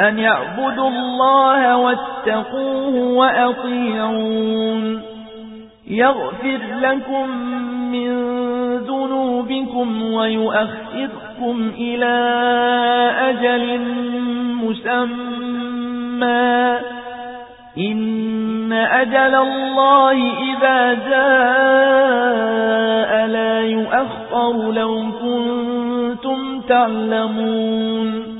أن يعبدوا الله واتقوه وأطيعون. يغفر لكم من ذنوبكم ويؤخذكم إلى أجل مسمى. إن أجل الله إذا جاء لا يؤخر لو كنتم تعلمون.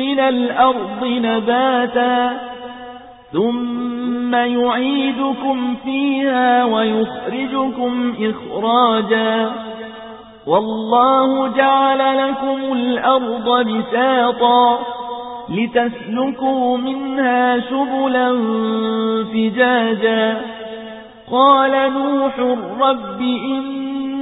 من الأرض نباتا ثم يعيدكم فيها ويخرجكم إخراجا والله جعل لكم الأرض بساطا لتسلكوا منها سبلا فجاجا قال نوح رب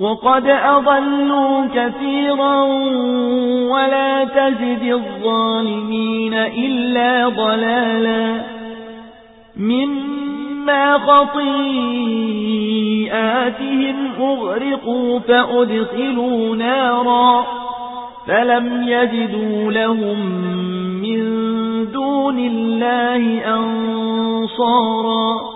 وقد أضلوا كثيرا ولا تزد الظالمين إلا ضلالا مما خطيئاتهم أغرقوا فأدخلوا نارا فلم يجدوا لهم من دون الله أنصارا